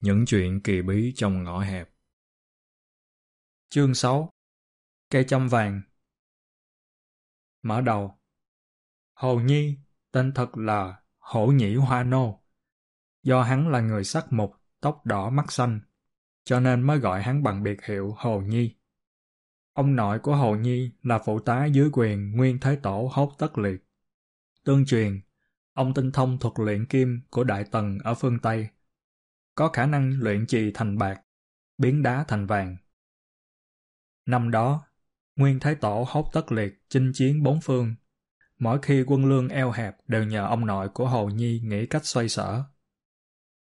Những chuyện kỳ bí trong ngõ hẹp Chương 6 Cây châm vàng Mở đầu Hồ Nhi, tên thật là Hổ Nhĩ Hoa Nô. Do hắn là người sắc mục, tóc đỏ mắt xanh, cho nên mới gọi hắn bằng biệt hiệu Hồ Nhi. Ông nội của Hồ Nhi là phụ tá dưới quyền Nguyên Thái Tổ Hốt Tất Liệt. Tương truyền, ông tinh thông thuật luyện kim của Đại Tần ở phương Tây có khả năng luyện trì thành bạc, biến đá thành vàng. Năm đó, Nguyên Thái Tổ hốt tất liệt chinh chiến bốn phương. Mỗi khi quân lương eo hẹp đều nhờ ông nội của Hồ Nhi nghĩ cách xoay sở.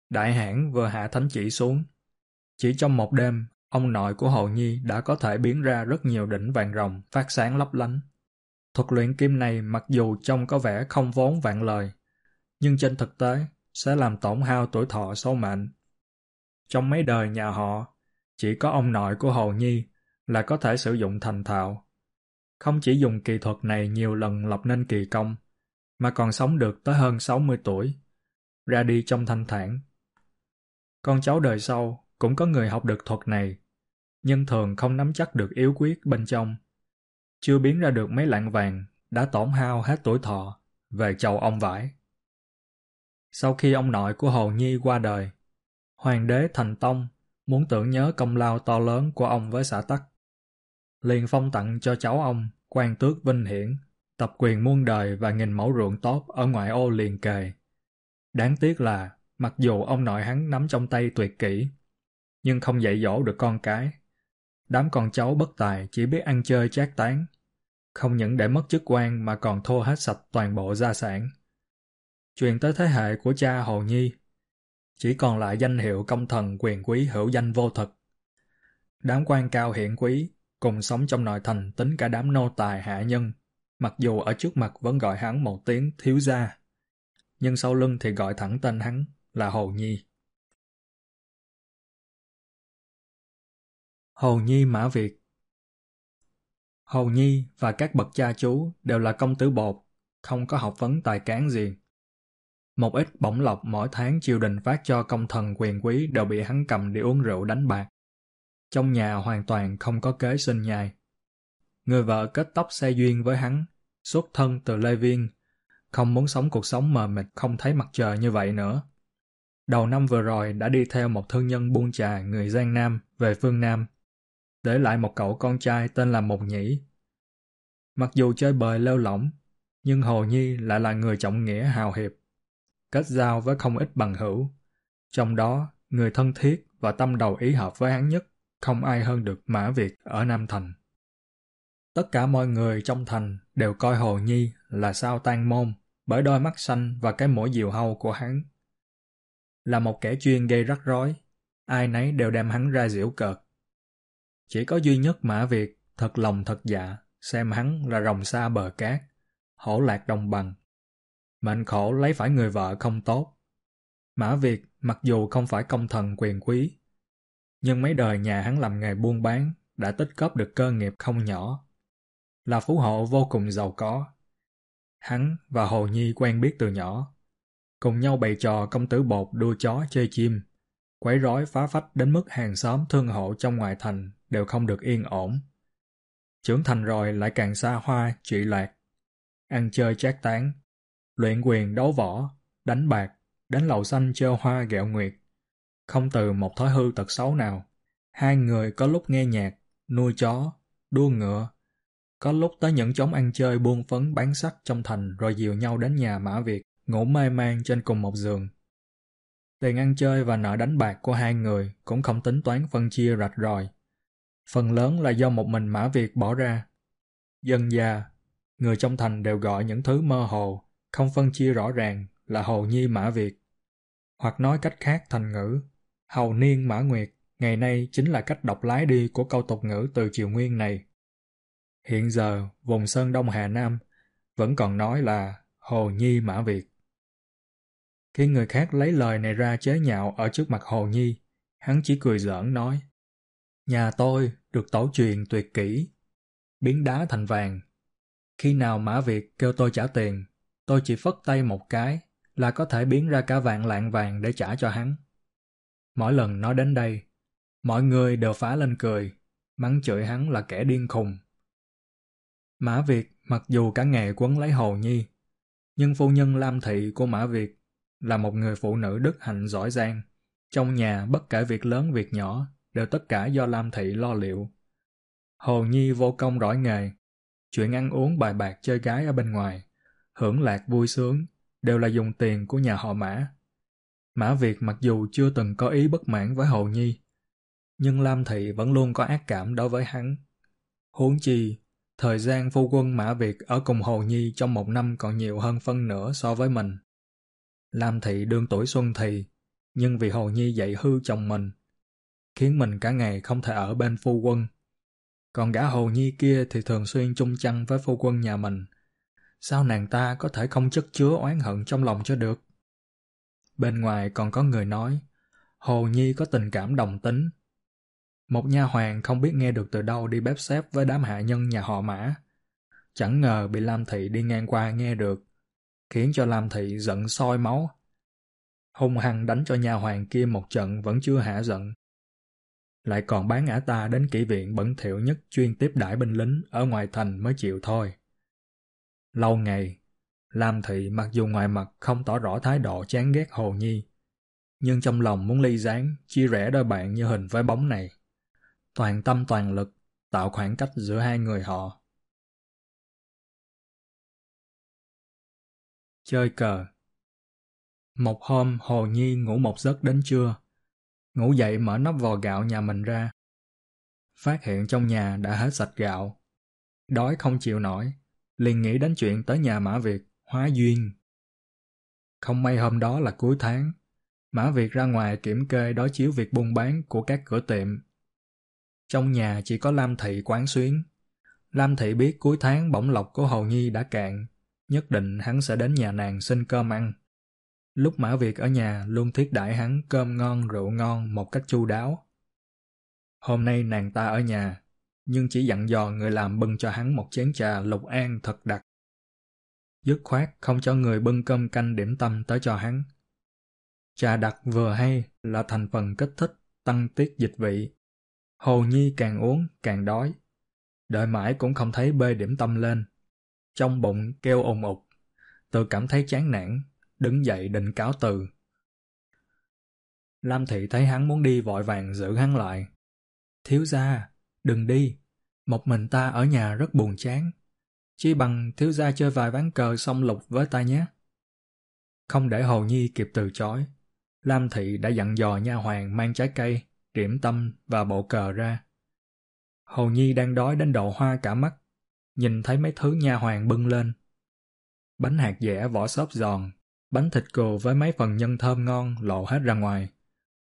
Đại hãn vừa hạ thánh chỉ xuống. Chỉ trong một đêm, ông nội của Hồ Nhi đã có thể biến ra rất nhiều đỉnh vàng rồng phát sáng lấp lánh. Thuật luyện kim này mặc dù trông có vẻ không vốn vạn lời, nhưng trên thực tế sẽ làm tổn hao tuổi thọ sâu mệnh trong mấy đời nhà họ, chỉ có ông nội của Hồ Nhi là có thể sử dụng thành thạo. Không chỉ dùng kỳ thuật này nhiều lần lập nên kỳ công, mà còn sống được tới hơn 60 tuổi, ra đi trong thanh thản. Con cháu đời sau cũng có người học được thuật này, nhưng thường không nắm chắc được yếu quyết bên trong. Chưa biến ra được mấy lạng vàng, đã tổn hao hết tuổi thọ, về chầu ông vải. Sau khi ông nội của Hồ Nhi qua đời, Hoàng đế Thành Tông muốn tưởng nhớ công lao to lớn của ông với xã Tắc. Liền phong tặng cho cháu ông, quan tước vinh hiển, tập quyền muôn đời và nghìn mẫu ruộng tốt ở ngoại ô liền kề. Đáng tiếc là, mặc dù ông nội hắn nắm trong tay tuyệt kỹ, nhưng không dạy dỗ được con cái. Đám con cháu bất tài chỉ biết ăn chơi chát tán, không những để mất chức quan mà còn thô hết sạch toàn bộ gia sản. Truyền tới thế hệ của cha Hồ Nhi, chỉ còn lại danh hiệu công thần quyền quý hữu danh vô thực. Đám quan cao hiển quý, cùng sống trong nội thành tính cả đám nô tài hạ nhân, mặc dù ở trước mặt vẫn gọi hắn một tiếng thiếu gia, nhưng sau lưng thì gọi thẳng tên hắn là Hồ Nhi. Hồ Nhi Mã Việt Hồ Nhi và các bậc cha chú đều là công tử bột, không có học vấn tài cán gì. Một ít bổng lộc mỗi tháng triều đình phát cho công thần quyền quý đều bị hắn cầm đi uống rượu đánh bạc. Trong nhà hoàn toàn không có kế sinh nhai. Người vợ kết tóc xe duyên với hắn, xuất thân từ Lê Viên, không muốn sống cuộc sống mờ mịt không thấy mặt trời như vậy nữa. Đầu năm vừa rồi đã đi theo một thương nhân buôn trà người Giang Nam về phương Nam, để lại một cậu con trai tên là Mộc Nhĩ. Mặc dù chơi bời lêu lỏng, nhưng Hồ Nhi lại là người trọng nghĩa hào hiệp, kết giao với không ít bằng hữu. Trong đó, người thân thiết và tâm đầu ý hợp với hắn nhất không ai hơn được Mã Việt ở Nam Thành. Tất cả mọi người trong thành đều coi Hồ Nhi là sao tan môn bởi đôi mắt xanh và cái mũi diều hâu của hắn. Là một kẻ chuyên gây rắc rối, ai nấy đều đem hắn ra diễu cợt. Chỉ có duy nhất Mã Việt thật lòng thật dạ xem hắn là rồng xa bờ cát, hổ lạc đồng bằng Mệnh khổ lấy phải người vợ không tốt. Mã Việt mặc dù không phải công thần quyền quý, nhưng mấy đời nhà hắn làm nghề buôn bán đã tích góp được cơ nghiệp không nhỏ. Là phú hộ vô cùng giàu có. Hắn và Hồ Nhi quen biết từ nhỏ, cùng nhau bày trò công tử bột đua chó chơi chim, quấy rối phá phách đến mức hàng xóm thương hộ trong ngoại thành đều không được yên ổn. Trưởng thành rồi lại càng xa hoa, trụy lạc, ăn chơi chát tán, luyện quyền đấu võ, đánh bạc, đánh lầu xanh chơi hoa gẹo nguyệt. Không từ một thói hư tật xấu nào. Hai người có lúc nghe nhạc, nuôi chó, đua ngựa. Có lúc tới những chốn ăn chơi buôn phấn bán sách trong thành rồi dìu nhau đến nhà Mã Việt, ngủ mê man trên cùng một giường. Tiền ăn chơi và nợ đánh bạc của hai người cũng không tính toán phân chia rạch ròi. Phần lớn là do một mình Mã Việt bỏ ra. Dân già, người trong thành đều gọi những thứ mơ hồ không phân chia rõ ràng là hầu nhi mã Việt. Hoặc nói cách khác thành ngữ, hầu niên mã nguyệt ngày nay chính là cách đọc lái đi của câu tục ngữ từ triều nguyên này. Hiện giờ, vùng Sơn Đông Hà Nam vẫn còn nói là Hồ Nhi Mã Việt. Khi người khác lấy lời này ra chế nhạo ở trước mặt Hồ Nhi, hắn chỉ cười giỡn nói Nhà tôi được tổ truyền tuyệt kỹ, biến đá thành vàng. Khi nào Mã Việt kêu tôi trả tiền, Tôi chỉ phất tay một cái là có thể biến ra cả vạn lạng vàng để trả cho hắn. Mỗi lần nói đến đây, mọi người đều phá lên cười, mắng chửi hắn là kẻ điên khùng. Mã Việt mặc dù cả ngày quấn lấy Hồ Nhi, nhưng phu nhân Lam Thị của Mã Việt là một người phụ nữ đức hạnh giỏi giang. Trong nhà bất kể việc lớn việc nhỏ đều tất cả do Lam Thị lo liệu. Hồ Nhi vô công rõi nghề, chuyện ăn uống bài bạc chơi gái ở bên ngoài, hưởng lạc vui sướng đều là dùng tiền của nhà họ Mã. Mã Việt mặc dù chưa từng có ý bất mãn với Hồ Nhi, nhưng Lam Thị vẫn luôn có ác cảm đối với hắn. Huống chi, thời gian phu quân Mã Việt ở cùng Hồ Nhi trong một năm còn nhiều hơn phân nửa so với mình. Lam Thị đương tuổi xuân thì, nhưng vì Hồ Nhi dạy hư chồng mình, khiến mình cả ngày không thể ở bên phu quân. Còn gã Hồ Nhi kia thì thường xuyên chung chăn với phu quân nhà mình. Sao nàng ta có thể không chất chứa oán hận trong lòng cho được? Bên ngoài còn có người nói, Hồ Nhi có tình cảm đồng tính. Một nha hoàng không biết nghe được từ đâu đi bếp xếp với đám hạ nhân nhà họ Mã. Chẳng ngờ bị Lam Thị đi ngang qua nghe được, khiến cho Lam Thị giận soi máu. Hung hăng đánh cho nha hoàng kia một trận vẫn chưa hạ giận. Lại còn bán ả ta đến kỹ viện bẩn thỉu nhất chuyên tiếp đãi binh lính ở ngoài thành mới chịu thôi. Lâu ngày, Lam Thị mặc dù ngoài mặt không tỏ rõ thái độ chán ghét Hồ Nhi, nhưng trong lòng muốn ly gián, chia rẽ đôi bạn như hình với bóng này. Toàn tâm toàn lực, tạo khoảng cách giữa hai người họ. Chơi cờ Một hôm Hồ Nhi ngủ một giấc đến trưa. Ngủ dậy mở nắp vò gạo nhà mình ra. Phát hiện trong nhà đã hết sạch gạo. Đói không chịu nổi, liền nghĩ đến chuyện tới nhà Mã Việt, hóa duyên. Không may hôm đó là cuối tháng, Mã Việt ra ngoài kiểm kê đối chiếu việc buôn bán của các cửa tiệm. Trong nhà chỉ có Lam Thị quán xuyến. Lam Thị biết cuối tháng bổng lộc của Hầu Nhi đã cạn, nhất định hắn sẽ đến nhà nàng xin cơm ăn. Lúc Mã Việt ở nhà luôn thiết đãi hắn cơm ngon rượu ngon một cách chu đáo. Hôm nay nàng ta ở nhà, nhưng chỉ dặn dò người làm bưng cho hắn một chén trà lục an thật đặc. Dứt khoát không cho người bưng cơm canh điểm tâm tới cho hắn. Trà đặc vừa hay là thành phần kích thích, tăng tiết dịch vị. Hồ Nhi càng uống càng đói. Đợi mãi cũng không thấy bê điểm tâm lên. Trong bụng kêu ồn ục. Tự cảm thấy chán nản, đứng dậy định cáo từ. Lam Thị thấy hắn muốn đi vội vàng giữ hắn lại. Thiếu gia, đừng đi, một mình ta ở nhà rất buồn chán. Chỉ bằng thiếu gia chơi vài ván cờ xong lục với ta nhé. Không để Hồ Nhi kịp từ chối, Lam Thị đã dặn dò nha hoàng mang trái cây, điểm tâm và bộ cờ ra. Hồ Nhi đang đói đến độ hoa cả mắt, nhìn thấy mấy thứ nha hoàng bưng lên. Bánh hạt dẻ vỏ xốp giòn, bánh thịt cừu với mấy phần nhân thơm ngon lộ hết ra ngoài.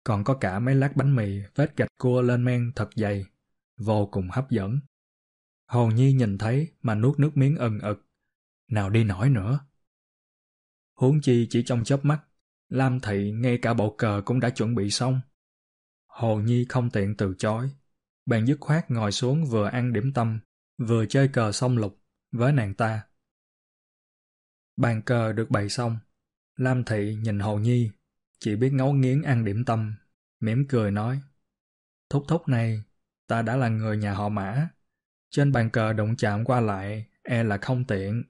Còn có cả mấy lát bánh mì vết gạch cua lên men thật dày, vô cùng hấp dẫn. Hồn Nhi nhìn thấy mà nuốt nước miếng ân ực. Nào đi nổi nữa. Huống chi chỉ trong chớp mắt, Lam Thị ngay cả bộ cờ cũng đã chuẩn bị xong. Hồ Nhi không tiện từ chối. Bèn dứt khoát ngồi xuống vừa ăn điểm tâm, vừa chơi cờ xong lục với nàng ta. Bàn cờ được bày xong. Lam Thị nhìn Hồ Nhi, chỉ biết ngấu nghiến ăn điểm tâm, mỉm cười nói. Thúc thúc này, ta đã là người nhà họ mã. Trên bàn cờ đụng chạm qua lại, e là không tiện.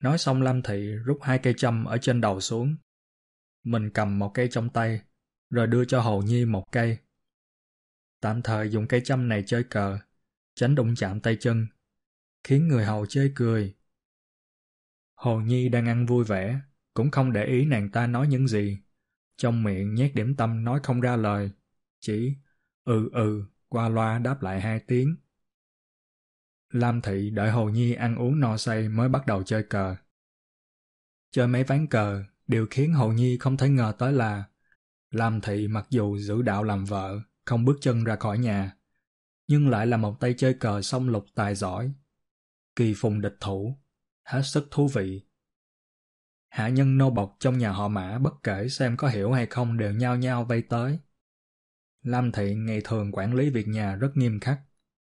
Nói xong Lam Thị rút hai cây châm ở trên đầu xuống. Mình cầm một cây trong tay, rồi đưa cho Hồ Nhi một cây. Tạm thời dùng cây châm này chơi cờ, tránh đụng chạm tay chân, khiến người hầu chơi cười. Hồ Nhi đang ăn vui vẻ, cũng không để ý nàng ta nói những gì. Trong miệng nhét điểm tâm nói không ra lời, chỉ ừ ừ qua loa đáp lại hai tiếng. Lam Thị đợi Hồ Nhi ăn uống no say mới bắt đầu chơi cờ. Chơi mấy ván cờ, điều khiến Hồ Nhi không thể ngờ tới là Lam Thị mặc dù giữ đạo làm vợ, không bước chân ra khỏi nhà, nhưng lại là một tay chơi cờ song lục tài giỏi. Kỳ phùng địch thủ, hết sức thú vị. Hạ nhân nô bộc trong nhà họ mã bất kể xem có hiểu hay không đều nhao nhao vây tới. Lam Thị ngày thường quản lý việc nhà rất nghiêm khắc.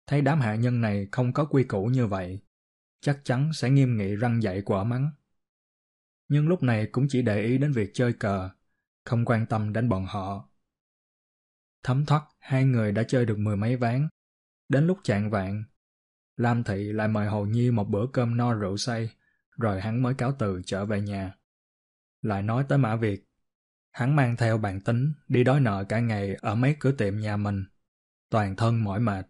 Thấy đám hạ nhân này không có quy củ như vậy, chắc chắn sẽ nghiêm nghị răng dạy quả mắng. Nhưng lúc này cũng chỉ để ý đến việc chơi cờ, không quan tâm đến bọn họ. Thấm thoát hai người đã chơi được mười mấy ván. Đến lúc chạng vạn, Lam Thị lại mời Hồ Nhi một bữa cơm no rượu say, rồi hắn mới cáo từ trở về nhà. Lại nói tới Mã Việt, hắn mang theo bản tính đi đói nợ cả ngày ở mấy cửa tiệm nhà mình, toàn thân mỏi mệt,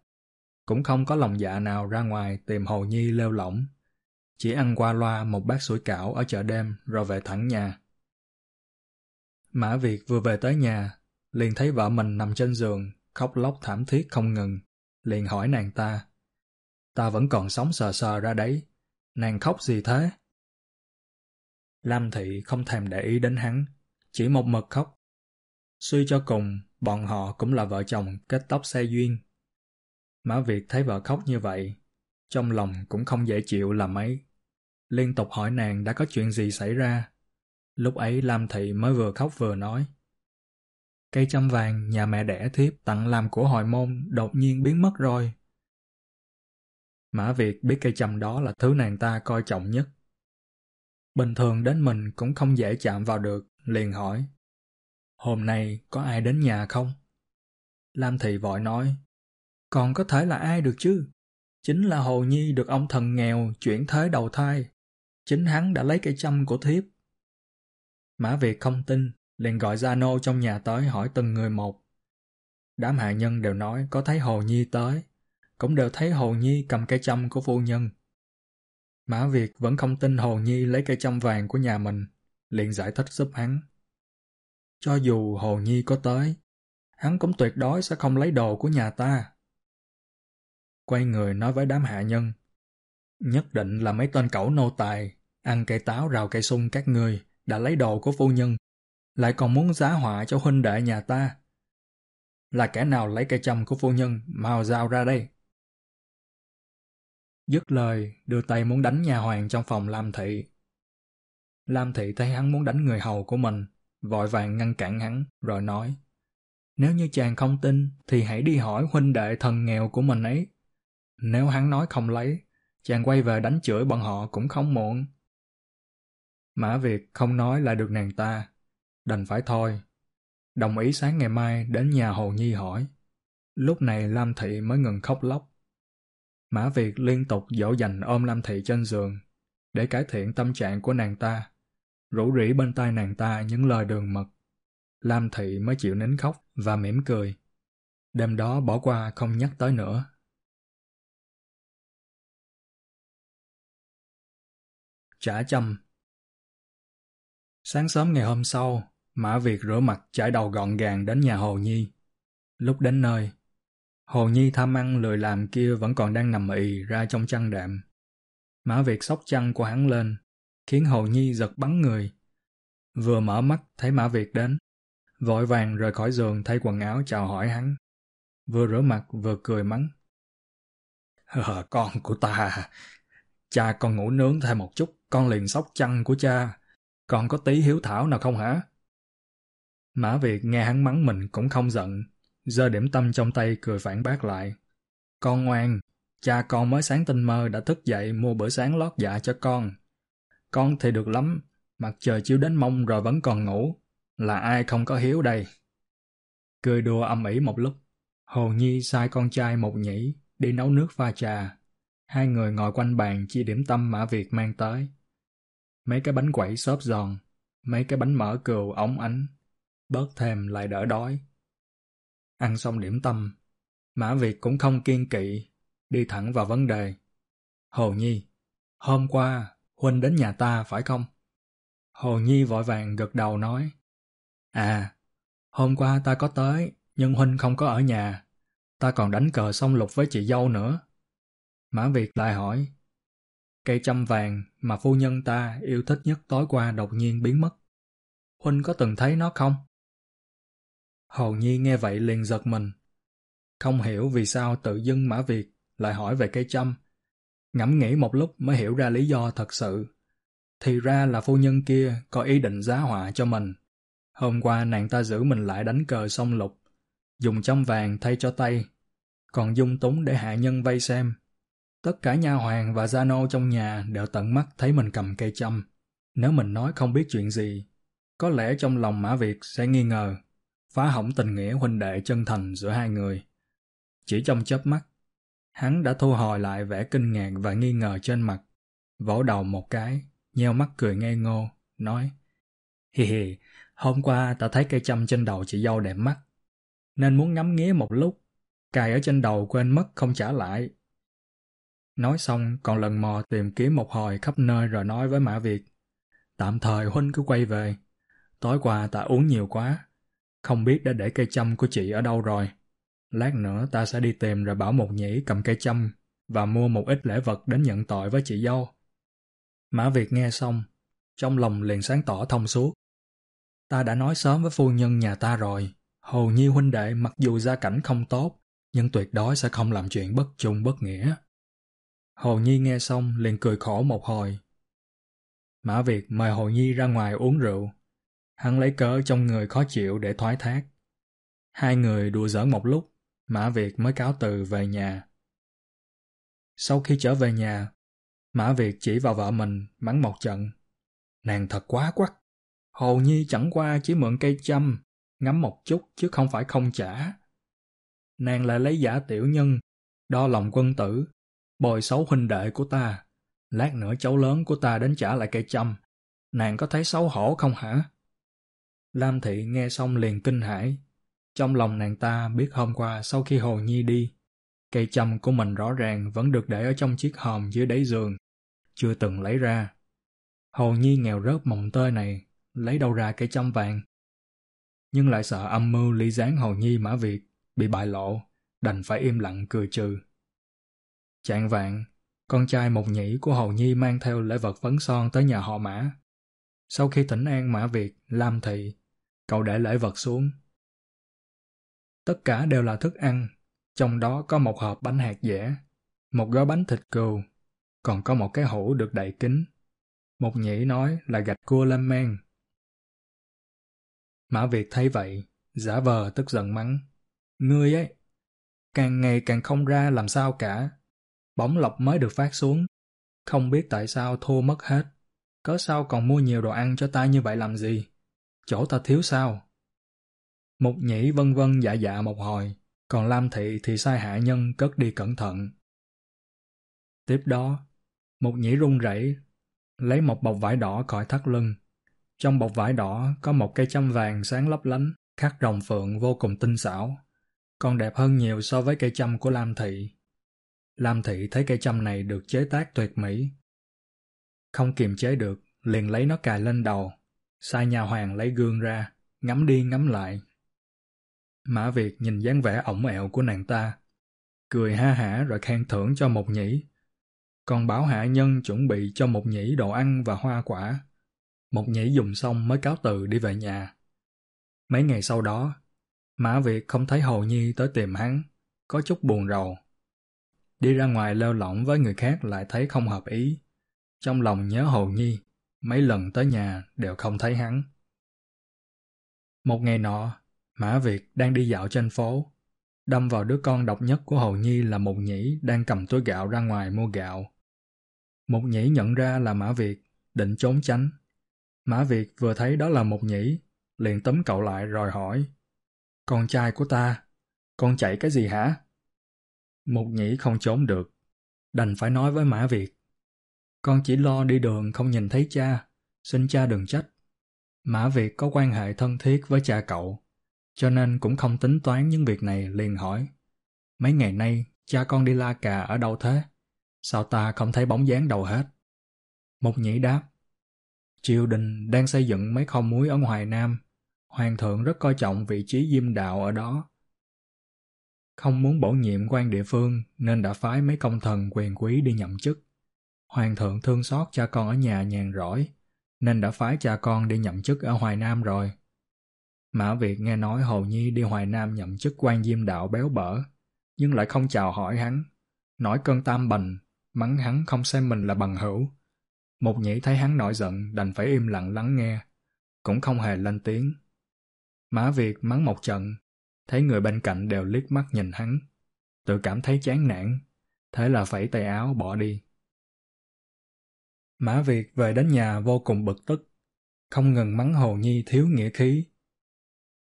cũng không có lòng dạ nào ra ngoài tìm Hồ Nhi lêu lỏng, chỉ ăn qua loa một bát sủi cảo ở chợ đêm rồi về thẳng nhà. Mã Việt vừa về tới nhà, liền thấy vợ mình nằm trên giường, khóc lóc thảm thiết không ngừng, liền hỏi nàng ta. Ta vẫn còn sống sờ sờ ra đấy, nàng khóc gì thế? Lam Thị không thèm để ý đến hắn, chỉ một mực khóc. Suy cho cùng, bọn họ cũng là vợ chồng kết tóc xe duyên. Mã Việt thấy vợ khóc như vậy, trong lòng cũng không dễ chịu là mấy. Liên tục hỏi nàng đã có chuyện gì xảy ra. Lúc ấy Lam Thị mới vừa khóc vừa nói. Cây trăm vàng nhà mẹ đẻ thiếp tặng làm của hồi môn đột nhiên biến mất rồi. Mã Việt biết cây trăm đó là thứ nàng ta coi trọng nhất. Bình thường đến mình cũng không dễ chạm vào được, liền hỏi. Hôm nay có ai đến nhà không? Lam Thị vội nói. Còn có thể là ai được chứ? Chính là Hồ Nhi được ông thần nghèo chuyển thế đầu thai. Chính hắn đã lấy cây châm của thiếp. Mã Việt không tin, liền gọi gia nô trong nhà tới hỏi từng người một. Đám hạ nhân đều nói có thấy Hồ Nhi tới, cũng đều thấy Hồ Nhi cầm cây châm của phu nhân. Mã Việt vẫn không tin Hồ Nhi lấy cây châm vàng của nhà mình, liền giải thích giúp hắn. Cho dù Hồ Nhi có tới, hắn cũng tuyệt đối sẽ không lấy đồ của nhà ta. Quay người nói với đám hạ nhân, nhất định là mấy tên cẩu nô tài, ăn cây táo rào cây sung các ngươi đã lấy đồ của phu nhân, lại còn muốn giá họa cho huynh đệ nhà ta. Là kẻ nào lấy cây châm của phu nhân, mau giao ra đây. Dứt lời, đưa tay muốn đánh nhà hoàng trong phòng làm Thị. Lam Thị thấy hắn muốn đánh người hầu của mình, vội vàng ngăn cản hắn, rồi nói Nếu như chàng không tin, thì hãy đi hỏi huynh đệ thần nghèo của mình ấy. Nếu hắn nói không lấy, chàng quay về đánh chửi bọn họ cũng không muộn. Mã Việt không nói lại được nàng ta, đành phải thôi. Đồng ý sáng ngày mai đến nhà Hồ Nhi hỏi. Lúc này Lam Thị mới ngừng khóc lóc. Mã Việt liên tục dỗ dành ôm Lam Thị trên giường, để cải thiện tâm trạng của nàng ta, rủ rỉ bên tai nàng ta những lời đường mật. Lam Thị mới chịu nín khóc và mỉm cười. Đêm đó bỏ qua không nhắc tới nữa. Trả châm Sáng sớm ngày hôm sau, Mã Việt rửa mặt chải đầu gọn gàng đến nhà Hồ Nhi. Lúc đến nơi, Hồ Nhi tham ăn lười làm kia vẫn còn đang nằm ì ra trong chăn đệm. Mã Việt xốc chăn của hắn lên, khiến Hồ Nhi giật bắn người. Vừa mở mắt thấy Mã Việt đến, vội vàng rời khỏi giường thay quần áo chào hỏi hắn. Vừa rửa mặt vừa cười mắng. Hờ, con của ta, cha con ngủ nướng thêm một chút, con liền sóc chăn của cha. Còn có tí hiếu thảo nào không hả? Mã Việt nghe hắn mắng mình cũng không giận, giơ điểm tâm trong tay cười phản bác lại. Con ngoan, cha con mới sáng tinh mơ đã thức dậy mua bữa sáng lót dạ cho con. Con thì được lắm, mặt trời chiếu đến mông rồi vẫn còn ngủ. Là ai không có hiếu đây? Cười đùa âm ỉ một lúc, Hồ Nhi sai con trai một nhĩ đi nấu nước pha trà. Hai người ngồi quanh bàn chi điểm tâm Mã Việt mang tới. Mấy cái bánh quẩy xốp giòn, mấy cái bánh mỡ cừu ống ánh, bớt thèm lại đỡ đói. Ăn xong điểm tâm, Mã Việt cũng không kiên kỵ, đi thẳng vào vấn đề. Hồ Nhi, hôm qua, Huynh đến nhà ta phải không? Hồ Nhi vội vàng gật đầu nói. À, hôm qua ta có tới, nhưng Huynh không có ở nhà. Ta còn đánh cờ xong lục với chị dâu nữa. Mã Việt lại hỏi. Cây châm vàng mà phu nhân ta yêu thích nhất tối qua đột nhiên biến mất. Huynh có từng thấy nó không? Hầu Nhi nghe vậy liền giật mình. Không hiểu vì sao tự dưng Mã Việt lại hỏi về cây châm. Ngẫm nghĩ một lúc mới hiểu ra lý do thật sự. Thì ra là phu nhân kia có ý định giá họa cho mình. Hôm qua nàng ta giữ mình lại đánh cờ song lục, dùng châm vàng thay cho tay, còn dung túng để hạ nhân vây xem. Tất cả nha hoàng và gia nô trong nhà đều tận mắt thấy mình cầm cây châm. Nếu mình nói không biết chuyện gì, có lẽ trong lòng Mã Việt sẽ nghi ngờ phá hỏng tình nghĩa huynh đệ chân thành giữa hai người. Chỉ trong chớp mắt, hắn đã thu hồi lại vẻ kinh ngạc và nghi ngờ trên mặt, vỗ đầu một cái, nheo mắt cười ngây ngô, nói Hì hì, hôm qua ta thấy cây châm trên đầu chị dâu đẹp mắt, nên muốn ngắm nghía một lúc, cài ở trên đầu quên mất không trả lại. Nói xong còn lần mò tìm kiếm một hồi khắp nơi rồi nói với Mã Việt. Tạm thời Huynh cứ quay về. Tối qua ta uống nhiều quá. Không biết đã để cây châm của chị ở đâu rồi. Lát nữa ta sẽ đi tìm rồi bảo một nhĩ cầm cây châm và mua một ít lễ vật đến nhận tội với chị dâu. Mã Việt nghe xong, trong lòng liền sáng tỏ thông suốt. Ta đã nói sớm với phu nhân nhà ta rồi, hầu Nhi huynh đệ mặc dù gia cảnh không tốt, nhưng tuyệt đối sẽ không làm chuyện bất trung bất nghĩa. Hồ Nhi nghe xong liền cười khổ một hồi. Mã Việt mời Hồ Nhi ra ngoài uống rượu. Hắn lấy cớ trong người khó chịu để thoái thác. Hai người đùa giỡn một lúc, Mã Việt mới cáo từ về nhà. Sau khi trở về nhà, Mã Việt chỉ vào vợ mình mắng một trận. Nàng thật quá quắc. Hồ Nhi chẳng qua chỉ mượn cây châm, ngắm một chút chứ không phải không trả. Nàng lại lấy giả tiểu nhân, đo lòng quân tử, bồi xấu huynh đệ của ta. Lát nữa cháu lớn của ta đến trả lại cây châm. Nàng có thấy xấu hổ không hả? Lam Thị nghe xong liền kinh hãi. Trong lòng nàng ta biết hôm qua sau khi Hồ Nhi đi, cây châm của mình rõ ràng vẫn được để ở trong chiếc hòm dưới đáy giường, chưa từng lấy ra. Hồ Nhi nghèo rớt mồng tơi này, lấy đâu ra cây châm vàng? Nhưng lại sợ âm mưu ly gián Hồ Nhi Mã Việt bị bại lộ, đành phải im lặng cười trừ. Chạng vạn, con trai một nhĩ của hồ Nhi mang theo lễ vật phấn son tới nhà họ Mã. Sau khi thỉnh an Mã Việt, Lam Thị, cậu để lễ vật xuống. Tất cả đều là thức ăn, trong đó có một hộp bánh hạt dẻ, một gói bánh thịt cừu, còn có một cái hũ được đậy kín. Một nhĩ nói là gạch cua lên men. Mã Việt thấy vậy, giả vờ tức giận mắng. Ngươi ấy, càng ngày càng không ra làm sao cả, Bóng lọc mới được phát xuống. Không biết tại sao thua mất hết. Có sao còn mua nhiều đồ ăn cho ta như vậy làm gì? Chỗ ta thiếu sao? Mục nhĩ vân vân dạ dạ một hồi, còn Lam Thị thì sai hạ nhân cất đi cẩn thận. Tiếp đó, mục nhĩ run rẩy lấy một bọc vải đỏ khỏi thắt lưng. Trong bọc vải đỏ có một cây châm vàng sáng lấp lánh, khắc rồng phượng vô cùng tinh xảo, còn đẹp hơn nhiều so với cây châm của Lam Thị. Lam Thị thấy cây châm này được chế tác tuyệt mỹ. Không kiềm chế được, liền lấy nó cài lên đầu, sai nhà hoàng lấy gương ra, ngắm đi ngắm lại. Mã Việt nhìn dáng vẻ ổng ẹo của nàng ta, cười ha hả rồi khen thưởng cho một nhĩ. Còn bảo hạ nhân chuẩn bị cho một nhĩ đồ ăn và hoa quả. Một nhĩ dùng xong mới cáo từ đi về nhà. Mấy ngày sau đó, Mã Việt không thấy Hồ Nhi tới tìm hắn, có chút buồn rầu. Đi ra ngoài leo lỏng với người khác lại thấy không hợp ý. Trong lòng nhớ Hồ Nhi, mấy lần tới nhà đều không thấy hắn. Một ngày nọ, Mã Việt đang đi dạo trên phố, đâm vào đứa con độc nhất của hầu Nhi là Mục nhĩ đang cầm túi gạo ra ngoài mua gạo. Mục nhĩ nhận ra là Mã Việt, định trốn tránh. Mã Việt vừa thấy đó là Mục nhĩ, liền tấm cậu lại rồi hỏi. Con trai của ta, con chạy cái gì hả? Mục nhĩ không trốn được, đành phải nói với Mã Việt. Con chỉ lo đi đường không nhìn thấy cha, xin cha đừng trách. Mã Việt có quan hệ thân thiết với cha cậu, cho nên cũng không tính toán những việc này liền hỏi. Mấy ngày nay, cha con đi la cà ở đâu thế? Sao ta không thấy bóng dáng đâu hết? Một nhĩ đáp. Triều đình đang xây dựng mấy kho muối ở Hoài Nam. Hoàng thượng rất coi trọng vị trí diêm đạo ở đó. Không muốn bổ nhiệm quan địa phương nên đã phái mấy công thần quyền quý đi nhậm chức. Hoàng thượng thương xót cha con ở nhà nhàn rỗi, nên đã phái cha con đi nhậm chức ở Hoài Nam rồi. Mã Việt nghe nói Hồ Nhi đi Hoài Nam nhậm chức quan diêm đạo béo bở, nhưng lại không chào hỏi hắn, nói cơn tam bành, mắng hắn không xem mình là bằng hữu. Mục nhĩ thấy hắn nổi giận đành phải im lặng lắng nghe, cũng không hề lên tiếng. Mã Việt mắng một trận, thấy người bên cạnh đều liếc mắt nhìn hắn, tự cảm thấy chán nản, thế là phẩy tay áo bỏ đi. Mã Việt về đến nhà vô cùng bực tức, không ngừng mắng Hồ Nhi thiếu nghĩa khí.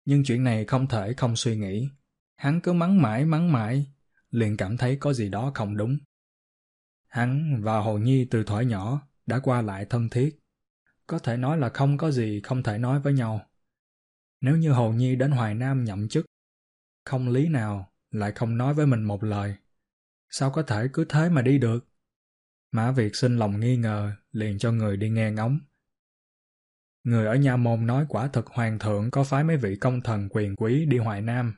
Nhưng chuyện này không thể không suy nghĩ. Hắn cứ mắng mãi mắng mãi, liền cảm thấy có gì đó không đúng. Hắn và Hồ Nhi từ thuở nhỏ đã qua lại thân thiết. Có thể nói là không có gì không thể nói với nhau. Nếu như Hồ Nhi đến Hoài Nam nhậm chức, không lý nào lại không nói với mình một lời. Sao có thể cứ thế mà đi được? Mã Việt sinh lòng nghi ngờ, liền cho người đi nghe ngóng. Người ở Nha Môn nói quả thật hoàng thượng có phái mấy vị công thần quyền quý đi Hoài Nam.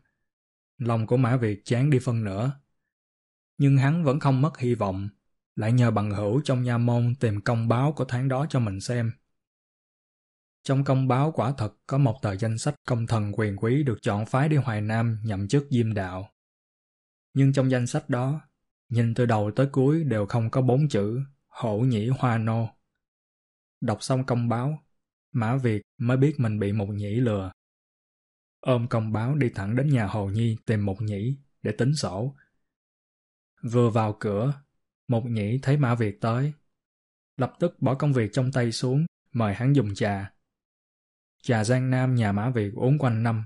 Lòng của Mã Việt chán đi phân nữa Nhưng hắn vẫn không mất hy vọng, lại nhờ bằng hữu trong Nha Môn tìm công báo của tháng đó cho mình xem. Trong công báo quả thật có một tờ danh sách công thần quyền quý được chọn phái đi Hoài Nam nhậm chức diêm đạo. Nhưng trong danh sách đó, nhìn từ đầu tới cuối đều không có bốn chữ hổ nhĩ hoa nô. Đọc xong công báo, Mã Việt mới biết mình bị một nhĩ lừa. Ôm công báo đi thẳng đến nhà Hồ Nhi tìm một nhĩ để tính sổ. Vừa vào cửa, một nhĩ thấy Mã Việt tới. Lập tức bỏ công việc trong tay xuống, mời hắn dùng trà. Trà Giang Nam nhà Mã Việt uống quanh năm,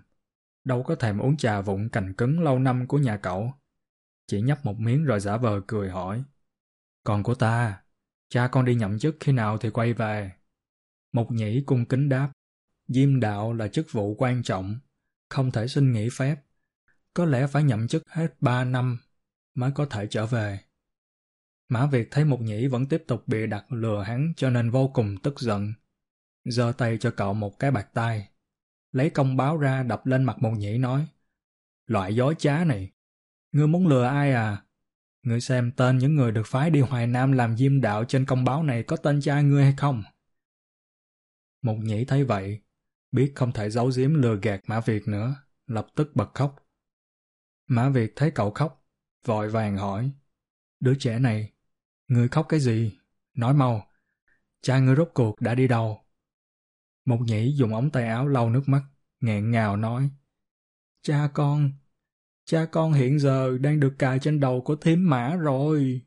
đâu có thèm uống trà vụn cành cứng lâu năm của nhà cậu. Chỉ nhấp một miếng rồi giả vờ cười hỏi. Còn của ta, cha con đi nhậm chức khi nào thì quay về. Mục nhĩ cung kính đáp, diêm đạo là chức vụ quan trọng, không thể xin nghỉ phép. Có lẽ phải nhậm chức hết ba năm mới có thể trở về. Mã Việt thấy Mục nhĩ vẫn tiếp tục bị đặt lừa hắn cho nên vô cùng tức giận. giơ tay cho cậu một cái bạc tay. Lấy công báo ra đập lên mặt Mục nhĩ nói Loại dối trá này, ngươi muốn lừa ai à? Ngươi xem tên những người được phái đi Hoài Nam làm diêm đạo trên công báo này có tên cha ngươi hay không? Một nhĩ thấy vậy, biết không thể giấu giếm lừa gạt Mã Việt nữa, lập tức bật khóc. Mã Việt thấy cậu khóc, vội vàng hỏi, đứa trẻ này, ngươi khóc cái gì? Nói mau, cha ngươi rốt cuộc đã đi đâu? Một nhĩ dùng ống tay áo lau nước mắt, nghẹn ngào nói, cha con, cha con hiện giờ đang được cài trên đầu của thím mã rồi.